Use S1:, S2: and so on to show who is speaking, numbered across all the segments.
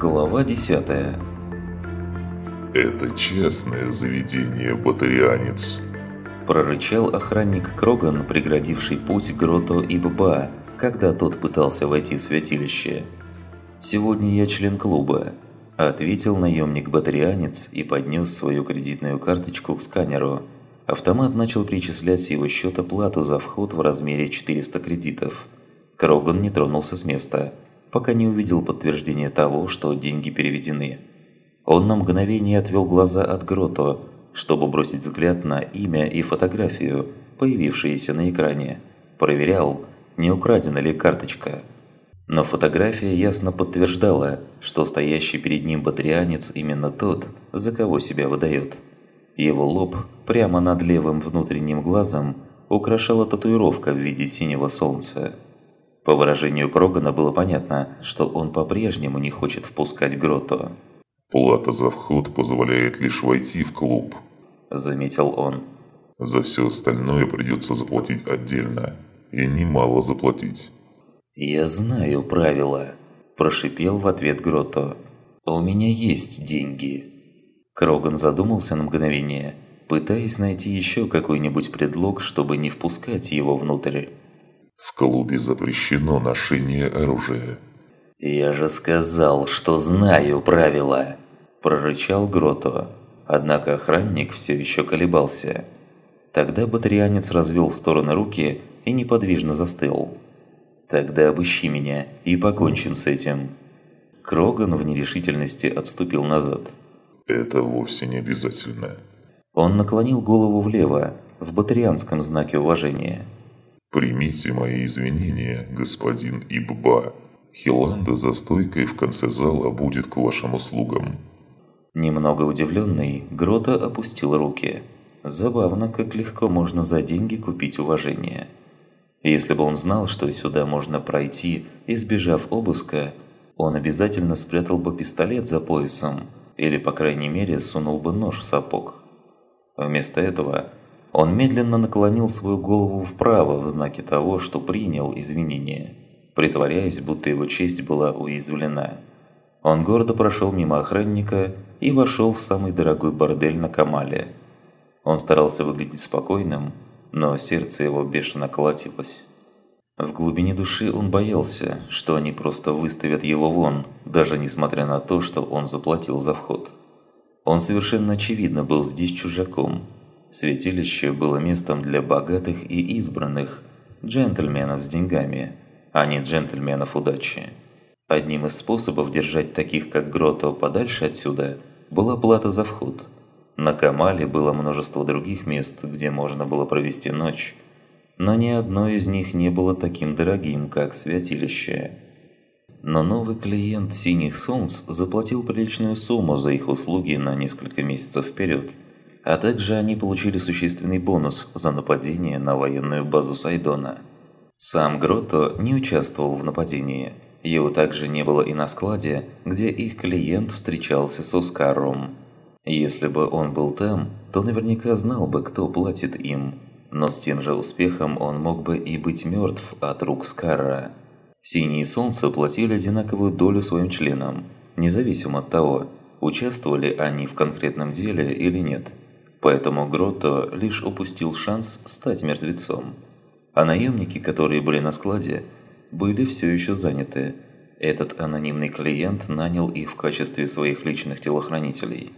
S1: Глава 10
S2: «Это частное заведение, батарианец», –
S1: прорычал охранник Кроган, преградивший путь Грото и Бба, когда тот пытался войти в святилище. «Сегодня я член клуба», – ответил наемник-батарианец и поднес свою кредитную карточку к сканеру. Автомат начал перечислять с его счета плату за вход в размере 400 кредитов. Кроган не тронулся с места, пока не увидел подтверждение того, что деньги переведены. Он на мгновение отвел глаза от Грото, чтобы бросить взгляд на имя и фотографию, появившиеся на экране. Проверял, не украдена ли карточка. Но фотография ясно подтверждала, что стоящий перед ним батарианец именно тот, за кого себя выдает. Его лоб, прямо над левым внутренним глазом, украшала татуировка в виде синего солнца. По выражению Крогана было понятно, что он по-прежнему не хочет впускать Грото.
S2: «Плата за вход позволяет лишь войти в клуб», –
S1: заметил он.
S2: «За все остальное придется заплатить отдельно. И немало заплатить».
S1: «Я знаю правила», – прошипел в ответ Грото. «У меня есть деньги». Кроган задумался на мгновение, пытаясь найти еще какой-нибудь предлог, чтобы не впускать его внутрь.
S2: «В клубе запрещено ношение оружия»,
S1: «Я же сказал, что знаю правила!» – прорычал Грото. Однако охранник все еще колебался. Тогда батарианец развел в стороны руки и неподвижно застыл. «Тогда обыщи меня и покончим с этим». Кроган в нерешительности отступил назад.
S2: «Это вовсе не обязательно».
S1: Он наклонил голову влево, в батарианском знаке уважения.
S2: «Примите мои извинения, господин Ибба. Хиланда за стойкой в конце зала будет к вашим услугам».
S1: Немного удивленный, Грота опустил руки. Забавно, как легко можно за деньги купить уважение. Если бы он знал, что сюда можно пройти, избежав обыска, он обязательно спрятал бы пистолет за поясом или, по крайней мере, сунул бы нож в сапог. Вместо этого он медленно наклонил свою голову вправо в знаке того, что принял извинения притворяясь, будто его честь была уязвлена. Он гордо прошел мимо охранника и вошел в самый дорогой бордель на Камале. Он старался выглядеть спокойным, но сердце его бешено колотилось. В глубине души он боялся, что они просто выставят его вон, даже несмотря на то, что он заплатил за вход. Он совершенно очевидно был здесь чужаком. Святилище было местом для богатых и избранных, джентльменов с деньгами – а не джентльменов удачи. Одним из способов держать таких, как Грото, подальше отсюда, была плата за вход. На Камале было множество других мест, где можно было провести ночь, но ни одно из них не было таким дорогим, как святилище. Но новый клиент «Синих солнц» заплатил приличную сумму за их услуги на несколько месяцев вперед, а также они получили существенный бонус за нападение на военную базу Сайдона – сам Гротто не участвовал в нападении. Его также не было и на складе, где их клиент встречался с Оскаром. Если бы он был там, то наверняка знал бы, кто платит им. Но с тем же успехом он мог бы и быть мертв от рук Скарра. Синие Солнца платили одинаковую долю своим членам, независимо от того, участвовали они в конкретном деле или нет. Поэтому Гротто лишь упустил шанс стать мертвецом а наемники, которые были на складе, были все еще заняты. Этот анонимный клиент нанял их в качестве своих личных телохранителей.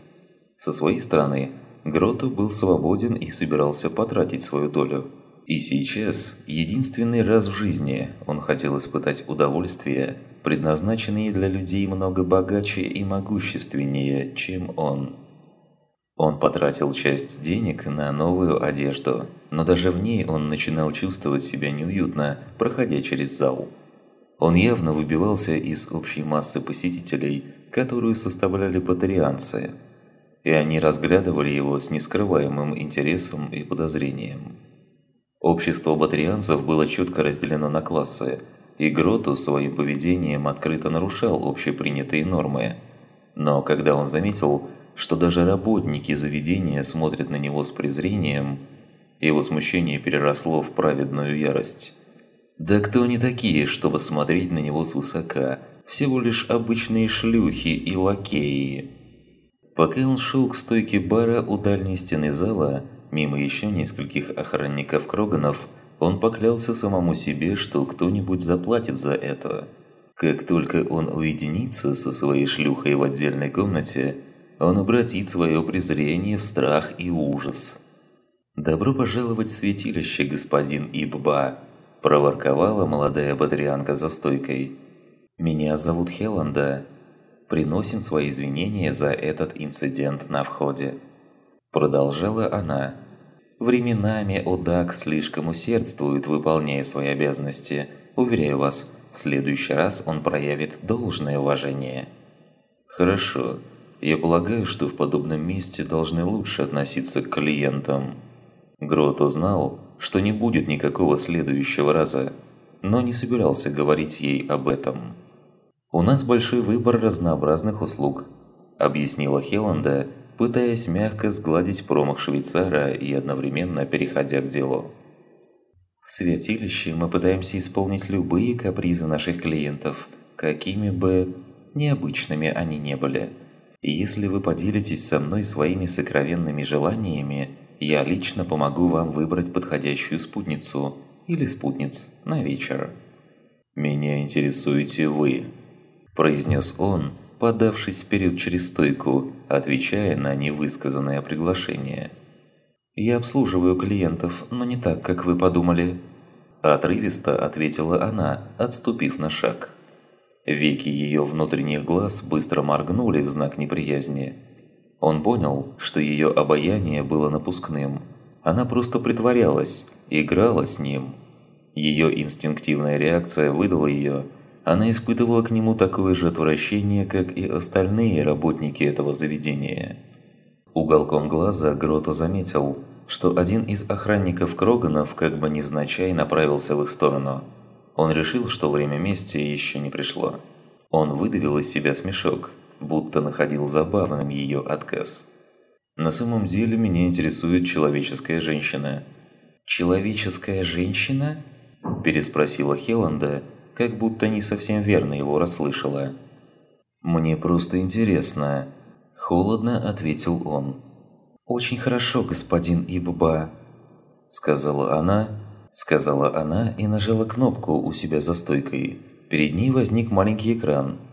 S1: Со своей стороны, Гротто был свободен и собирался потратить свою долю. И сейчас, единственный раз в жизни, он хотел испытать удовольствие, предназначенные для людей много богаче и могущественнее, чем он. Он потратил часть денег на новую одежду, но даже в ней он начинал чувствовать себя неуютно, проходя через зал. Он явно выбивался из общей массы посетителей, которую составляли батарианцы, и они разглядывали его с нескрываемым интересом и подозрением. Общество батарианцев было четко разделено на классы, и Гроту своим поведением открыто нарушал общепринятые нормы. Но когда он заметил, что даже работники заведения смотрят на него с презрением, его смущение переросло в праведную ярость. Да кто они такие, чтобы смотреть на него свысока, всего лишь обычные шлюхи и лакеи. Пока он шел к стойке бара у дальней стены зала, мимо еще нескольких охранников Кроганов, он поклялся самому себе, что кто-нибудь заплатит за это. Как только он уединится со своей шлюхой в отдельной комнате, он обратит свое презрение в страх и ужас. «Добро пожаловать в святилище, господин Ибба!» – проворковала молодая батрианка за стойкой. «Меня зовут Хеланда. Приносим свои извинения за этот инцидент на входе». Продолжала она. «Временами Одак слишком усердствует, выполняя свои обязанности. Уверяю вас, в следующий раз он проявит должное уважение». «Хорошо. Я полагаю, что в подобном месте должны лучше относиться к клиентам». Грот узнал, что не будет никакого следующего раза, но не собирался говорить ей об этом. «У нас большой выбор разнообразных услуг», – объяснила Хеланда, пытаясь мягко сгладить промах швейцара и одновременно переходя к делу. В святилище мы пытаемся исполнить любые капризы наших клиентов, какими бы необычными они не были. Если вы поделитесь со мной своими сокровенными желаниями, я лично помогу вам выбрать подходящую спутницу или спутниц на вечер. «Меня интересуете вы», – произнес он, подавшись вперед через стойку, отвечая на невысказанное приглашение. «Я обслуживаю клиентов, но не так, как вы подумали», – отрывисто ответила она, отступив на шаг. Веки ее внутренних глаз быстро моргнули в знак неприязни – он понял, что ее обаяние было напускным. Она просто притворялась, играла с ним. Ее инстинктивная реакция выдала ее. Она испытывала к нему такое же отвращение, как и остальные работники этого заведения. Уголком глаза Грото заметил, что один из охранников Кроганов как бы невзначай направился в их сторону. Он решил, что время мести еще не пришло. Он выдавил из себя смешок – будто находил забавным ее отказ. «На самом деле меня интересует человеческая женщина». «Человеческая женщина?» – переспросила Хеланда, как будто не совсем верно его расслышала. «Мне просто интересно», – холодно ответил он. «Очень хорошо, господин Ибба», – сказала она, сказала она и нажала кнопку у себя за стойкой. Перед ней возник маленький экран –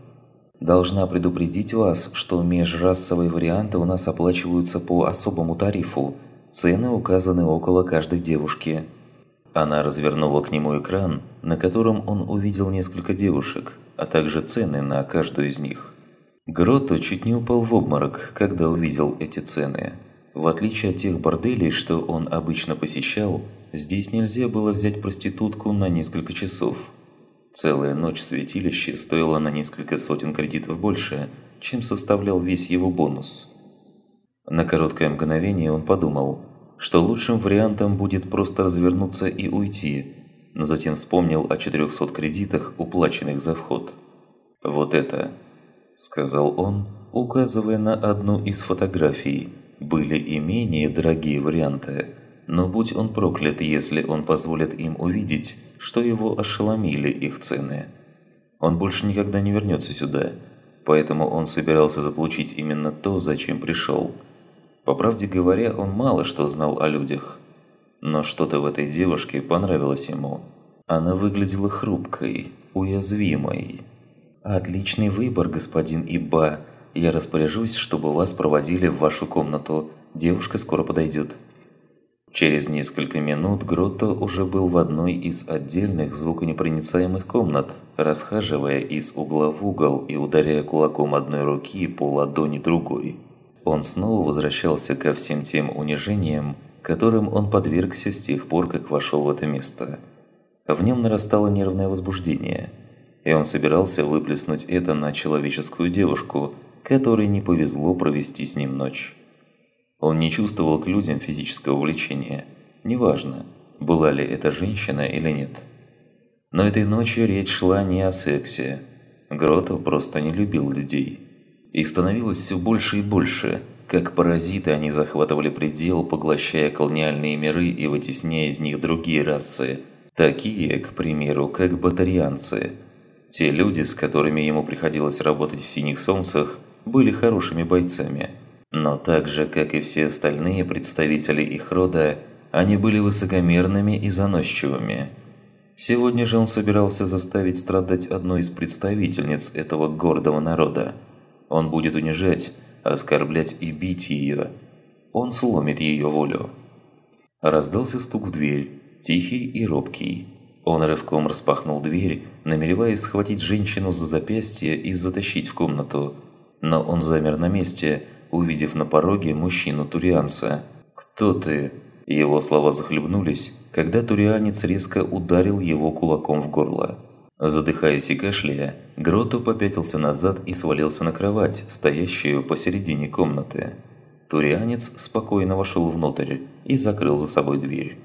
S1: Должна предупредить вас, что межрасовые варианты у нас оплачиваются по особому тарифу. Цены указаны около каждой девушки. Она развернула к нему экран, на котором он увидел несколько девушек, а также цены на каждую из них. Гротто чуть не упал в обморок, когда увидел эти цены. В отличие от тех борделей, что он обычно посещал, здесь нельзя было взять проститутку на несколько часов – Целая ночь в святилище стоила на несколько сотен кредитов больше, чем составлял весь его бонус. На короткое мгновение он подумал, что лучшим вариантом будет просто развернуться и уйти, но затем вспомнил о 400 кредитах, уплаченных за вход. «Вот это», – сказал он, указывая на одну из фотографий, были и менее дорогие варианты, но будь он проклят, если он позволит им увидеть, что его ошеломили их цены. Он больше никогда не вернется сюда, поэтому он собирался заполучить именно то, зачем пришел. По правде говоря, он мало что знал о людях. Но что-то в этой девушке понравилось ему. Она выглядела хрупкой, уязвимой. «Отличный выбор, господин Иба. Я распоряжусь, чтобы вас проводили в вашу комнату. Девушка скоро подойдет». Через несколько минут Гротто уже был в одной из отдельных звуконепроницаемых комнат, расхаживая из угла в угол и ударяя кулаком одной руки по ладони другой. Он снова возвращался ко всем тем унижениям, которым он подвергся с тех пор, как вошел в это место. В нем нарастало нервное возбуждение, и он собирался выплеснуть это на человеческую девушку, которой не повезло провести с ним ночь. Он не чувствовал к людям физического влечения, неважно, была ли это женщина или нет. Но этой ночью речь шла не о сексе. Гротов просто не любил людей. Их становилось все больше и больше. Как паразиты они захватывали предел, поглощая колониальные миры и вытесняя из них другие расы. Такие, к примеру, как батарианцы. Те люди, с которыми ему приходилось работать в «Синих солнцах», были хорошими бойцами. Но так же, как и все остальные представители их рода, они были высокомерными и заносчивыми. Сегодня же он собирался заставить страдать одну из представительниц этого гордого народа. Он будет унижать, оскорблять и бить ее. Он сломит ее волю. Раздался стук в дверь, тихий и робкий. Он рывком распахнул дверь, намереваясь схватить женщину за запястье и затащить в комнату. Но он замер на месте, увидев на пороге мужчину-турианца. «Кто ты?» Его слова захлебнулись, когда турианец резко ударил его кулаком в горло. Задыхаясь и кашляя, Грото попятился назад и свалился на кровать, стоящую посередине комнаты. Турианец спокойно вошел внутрь и закрыл за собой дверь.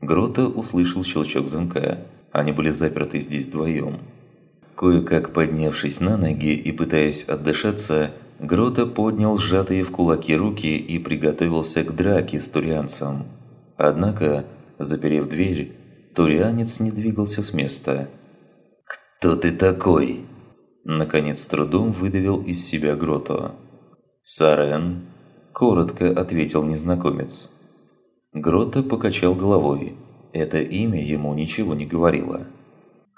S1: Грота услышал щелчок замка. Они были заперты здесь вдвоем. Кое-как поднявшись на ноги и пытаясь отдышаться, Грота поднял сжатые в кулаки руки и приготовился к драке с турианцем. Однако, заперев дверь, турианец не двигался с места. «Кто ты такой?» Наконец с трудом выдавил из себя Грото. «Сарен», – коротко ответил незнакомец. Грота покачал головой. Это имя ему ничего не говорило.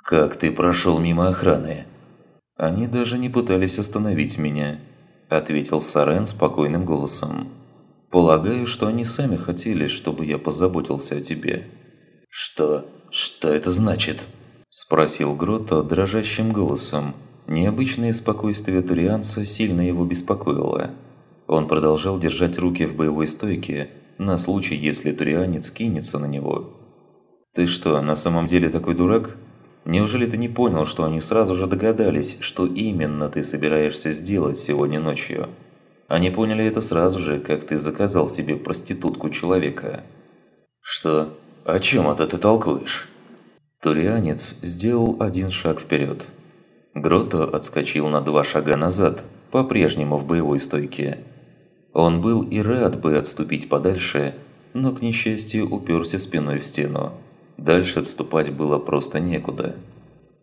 S1: «Как ты прошел мимо охраны?» «Они даже не пытались остановить меня», – ответил Сарен спокойным голосом. «Полагаю, что они сами хотели, чтобы я позаботился о тебе». «Что? Что это значит?» – спросил Грота дрожащим голосом. Необычное спокойствие турианца сильно его беспокоило. Он продолжал держать руки в боевой стойке, на случай, если турианец кинется на него. «Ты что, на самом деле такой дурак? Неужели ты не понял, что они сразу же догадались, что именно ты собираешься сделать сегодня ночью? Они поняли это сразу же, как ты заказал себе проститутку человека». «Что? О чем это ты толкуешь?» Турианец сделал один шаг вперед. Грото отскочил на два шага назад, по-прежнему в боевой стойке. Он был и рад бы отступить подальше, но, к несчастью, уперся спиной в стену. Дальше отступать было просто некуда.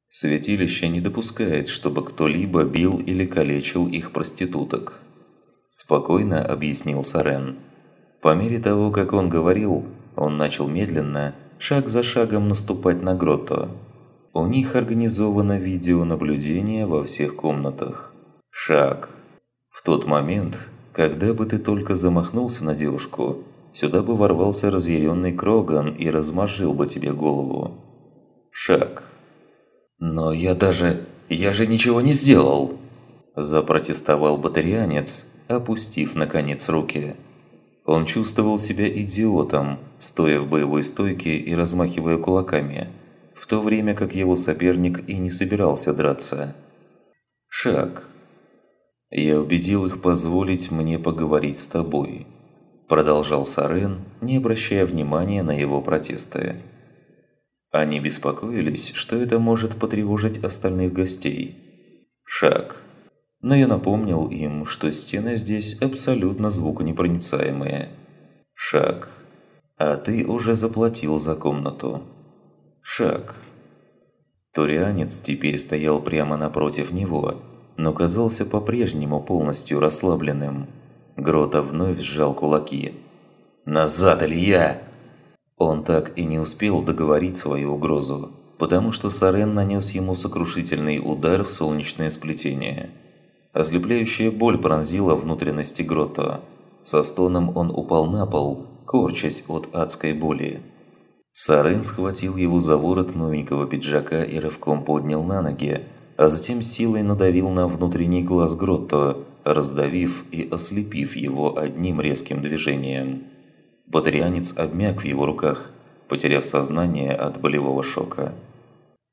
S1: Святилище не допускает, чтобы кто-либо бил или калечил их проституток. Спокойно объяснил Сарен. По мере того, как он говорил, он начал медленно, шаг за шагом наступать на гротто. У них организовано видеонаблюдение во всех комнатах. Шаг. В тот момент, когда бы ты только замахнулся на девушку, сюда бы ворвался разъяренный Кроган и размажил бы тебе голову. Шаг. «Но я даже... я же ничего не сделал!» Запротестовал батарианец, опустив, наконец, руки. Он чувствовал себя идиотом, стоя в боевой стойке и размахивая кулаками, в то время как его соперник и не собирался драться. Шаг. «Я убедил их позволить мне поговорить с тобой», – продолжал Сарен, не обращая внимания на его протесты. Они беспокоились, что это может потревожить остальных гостей. Шаг. Но я напомнил им, что стены здесь абсолютно звуконепроницаемые. Шаг. А ты уже заплатил за комнату. Шаг. Турианец теперь стоял прямо напротив него – но казался по-прежнему полностью расслабленным. Грота вновь сжал кулаки. «Назад, Илья!» Он так и не успел договорить свою угрозу, потому что Сарен нанес ему сокрушительный удар в солнечное сплетение. Ослепляющая боль пронзила внутренности Грота. Со стоном он упал на пол, корчась от адской боли. Сарен схватил его за ворот новенького пиджака и рывком поднял на ноги, а затем силой надавил на внутренний глаз Гротто, раздавив и ослепив его одним резким движением. Батарианец обмяк в его руках, потеряв сознание от болевого шока.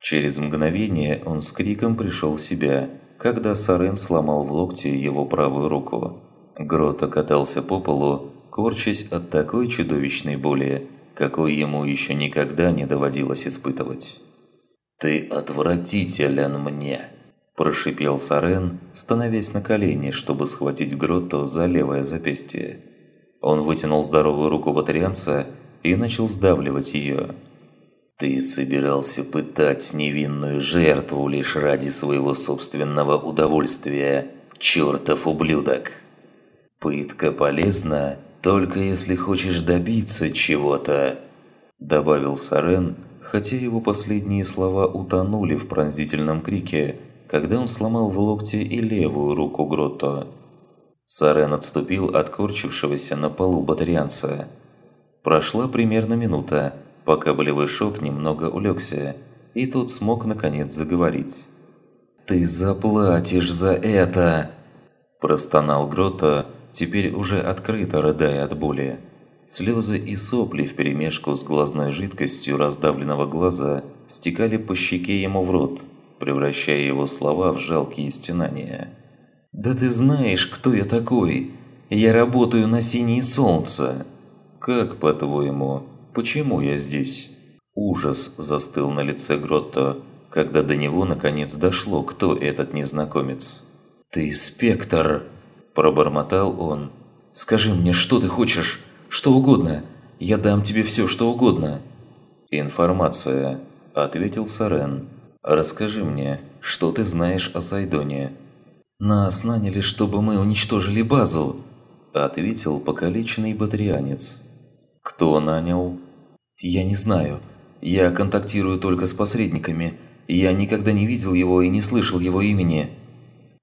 S1: Через мгновение он с криком пришел в себя, когда Сарен сломал в локте его правую руку. Грота катался по полу, корчась от такой чудовищной боли, какой ему еще никогда не доводилось испытывать. «Ты отвратителен мне!» – прошипел Сарен, становясь на колени, чтобы схватить Гротто за левое запястье. Он вытянул здоровую руку батарианца и начал сдавливать ее. «Ты собирался пытать невинную жертву лишь ради своего собственного удовольствия, чертов ублюдок! Пытка полезна, только если хочешь добиться чего-то», – добавил Сарен, хотя его последние слова утонули в пронзительном крике, когда он сломал в локте и левую руку Гротто. Сарен отступил от корчившегося на полу батарианца. Прошла примерно минута, пока болевой шок немного улегся, и тот смог наконец заговорить. «Ты заплатишь за это!» Простонал Грота, теперь уже открыто рыдая от боли. Слезы и сопли вперемешку с глазной жидкостью раздавленного глаза стекали по щеке ему в рот, превращая его слова в жалкие стенания. «Да ты знаешь, кто я такой! Я работаю на синее солнце!» «Как, по-твоему, почему я здесь?» Ужас застыл на лице Гротто, когда до него наконец дошло, кто этот незнакомец. «Ты спектр!» – пробормотал он. «Скажи мне, что ты хочешь? Что угодно. Я дам тебе все, что угодно». «Информация», – ответил Сарен. «Расскажи мне, что ты знаешь о Сайдоне?» «Нас наняли, чтобы мы уничтожили базу», – ответил покалеченный батарианец. «Кто нанял?» «Я не знаю. Я контактирую только с посредниками. Я никогда не видел его и не слышал его имени».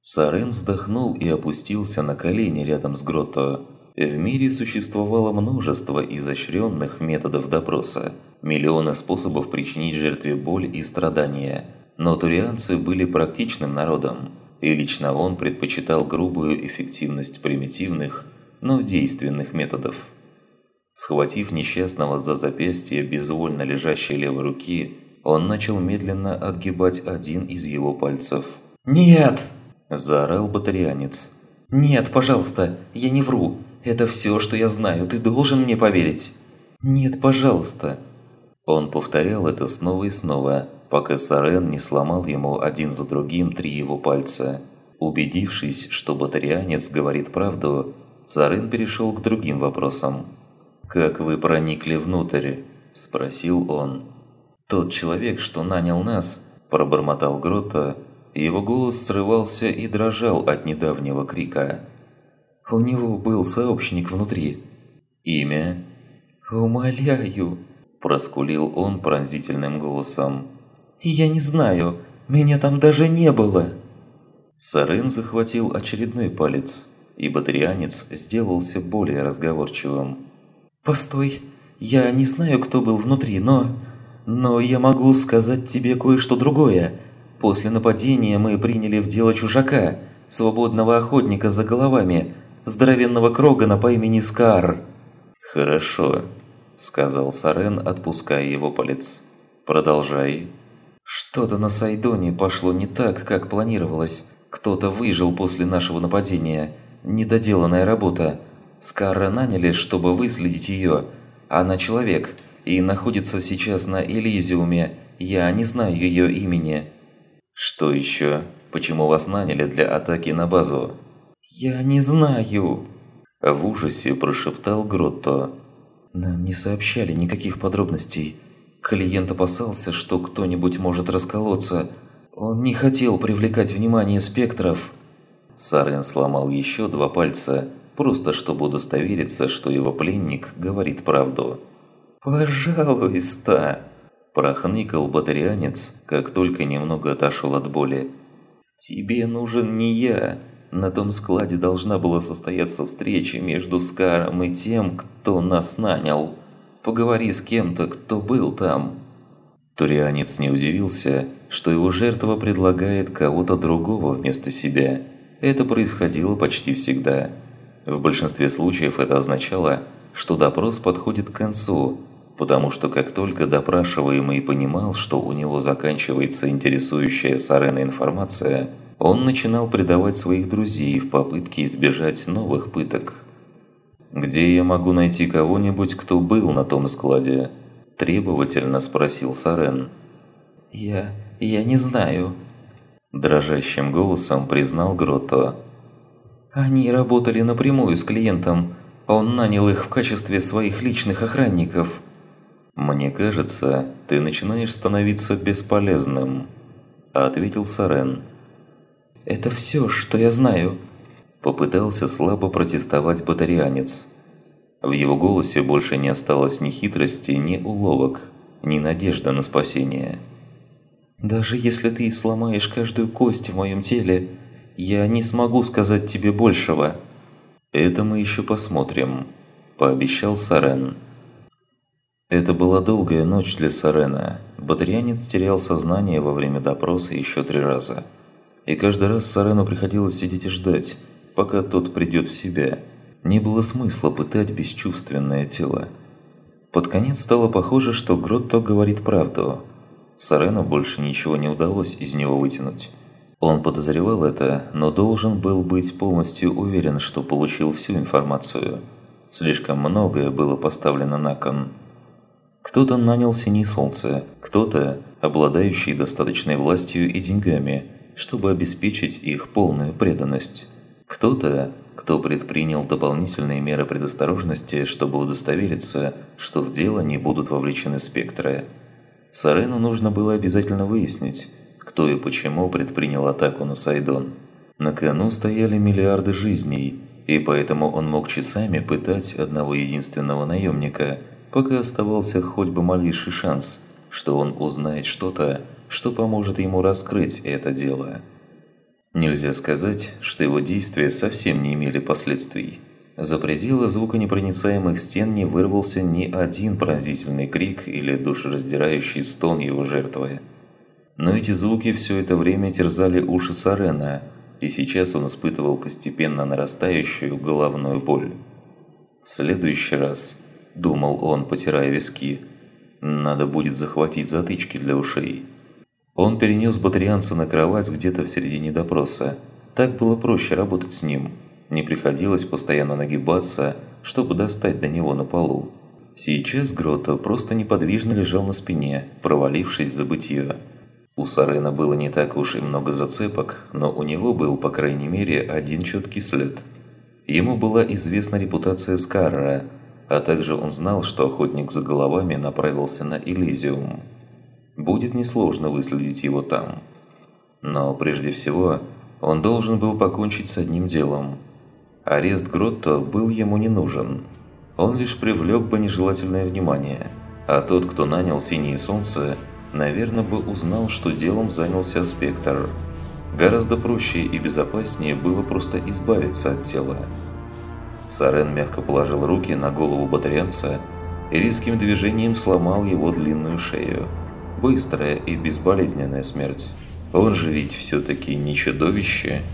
S1: Сарен вздохнул и опустился на колени рядом с Гротто. В мире существовало множество изощренных методов допроса, миллионы способов причинить жертве боль и страдания. Но турианцы были практичным народом, и лично он предпочитал грубую эффективность примитивных, но действенных методов. Схватив несчастного за запястье безвольно лежащей левой руки, он начал медленно отгибать один из его пальцев. «Нет!» – заорал батарианец. «Нет, пожалуйста, я не вру. Это все, что я знаю, ты должен мне поверить. Нет, пожалуйста. Он повторял это снова и снова, пока Сарен не сломал ему один за другим три его пальца. Убедившись, что батарианец говорит правду, Сарен перешел к другим вопросам. «Как вы проникли внутрь?» – спросил он. «Тот человек, что нанял нас», – пробормотал Грота. Его голос срывался и дрожал от недавнего крика. У него был сообщник внутри. Имя? «Умоляю!» – проскулил он пронзительным голосом. «Я не знаю, меня там даже не было!» Сарен захватил очередной палец, и батарианец сделался более разговорчивым. «Постой, я не знаю, кто был внутри, но... Но я могу сказать тебе кое-что другое. После нападения мы приняли в дело чужака, свободного охотника за головами, здоровенного Крогана по имени Скар». «Хорошо», – сказал Сарен, отпуская его палец. «Продолжай». «Что-то на Сайдоне пошло не так, как планировалось. Кто-то выжил после нашего нападения. Недоделанная работа. Скара наняли, чтобы выследить ее. Она человек и находится сейчас на Элизиуме. Я не знаю ее имени». «Что еще? Почему вас наняли для атаки на базу?» «Я не знаю!» В ужасе прошептал Гротто. «Нам не сообщали никаких подробностей. Клиент опасался, что кто-нибудь может расколоться. Он не хотел привлекать внимание спектров». Сарен сломал еще два пальца, просто чтобы удостовериться, что его пленник говорит правду. «Пожалуйста!» – прохныкал батарианец, как только немного отошел от боли. «Тебе нужен не я, на том складе должна была состояться встреча между Скаром и тем, кто нас нанял. Поговори с кем-то, кто был там». Турианец не удивился, что его жертва предлагает кого-то другого вместо себя. Это происходило почти всегда. В большинстве случаев это означало, что допрос подходит к концу, потому что как только допрашиваемый понимал, что у него заканчивается интересующая Сарена информация – он начинал предавать своих друзей в попытке избежать новых пыток. «Где я могу найти кого-нибудь, кто был на том складе?» – требовательно спросил Сарен. «Я... я не знаю», – дрожащим голосом признал Гротто. «Они работали напрямую с клиентом. Он нанял их в качестве своих личных охранников». «Мне кажется, ты начинаешь становиться бесполезным», – ответил Сарен.
S3: «Это все, что я знаю», –
S1: попытался слабо протестовать батарианец. В его голосе больше не осталось ни хитрости, ни уловок, ни надежды на спасение.
S3: «Даже если ты сломаешь каждую кость в моем теле, я не смогу сказать тебе большего».
S1: «Это мы еще посмотрим», – пообещал Сарен. Это была долгая ночь для Сарена. Батарианец терял сознание во время допроса еще три раза. И каждый раз Сарену приходилось сидеть и ждать, пока тот придет в себя – не было смысла пытать бесчувственное тело. Под конец стало похоже, что Гротто говорит правду. Сарену больше ничего не удалось из него вытянуть. Он подозревал это, но должен был быть полностью уверен, что получил всю информацию. Слишком многое было поставлено на кон. Кто-то нанял Синий Солнце, кто-то, обладающий достаточной властью и деньгами, чтобы обеспечить их полную преданность. Кто-то, кто предпринял дополнительные меры предосторожности, чтобы удостовериться, что в дело не будут вовлечены спектры. Сарену нужно было обязательно выяснить, кто и почему предпринял атаку на Сайдон. На кону стояли миллиарды жизней, и поэтому он мог часами пытать одного единственного наемника, пока оставался хоть бы малейший шанс, что он узнает что-то, что поможет ему раскрыть это дело. Нельзя сказать, что его действия совсем не имели последствий. За пределы звуконепроницаемых стен не вырвался ни один пронзительный крик или душераздирающий стон его жертвы. Но эти звуки все это время терзали уши Сарена, и сейчас он испытывал постепенно нарастающую головную боль. «В следующий раз», – думал он, потирая виски, – «надо будет захватить затычки для ушей». Он перенес батарианца на кровать где-то в середине допроса. Так было проще работать с ним. Не приходилось постоянно нагибаться, чтобы достать до него на полу. Сейчас Грота просто неподвижно лежал на спине, провалившись в забытье. У Сарена было не так уж и много зацепок, но у него был, по крайней мере, один четкий след. Ему была известна репутация Скарра, а также он знал, что охотник за головами направился на Элизиум будет несложно выследить его там. Но прежде всего, он должен был покончить с одним делом. Арест Гротто был ему не нужен. Он лишь привлек бы нежелательное внимание, а тот, кто нанял Синее Солнце, наверное бы узнал, что делом занялся Спектр. Гораздо проще и безопаснее было просто избавиться от тела. Сарен мягко положил руки на голову батарианца и резким движением сломал его длинную шею быстрая и безболезненная смерть. Он же ведь все-таки не чудовище –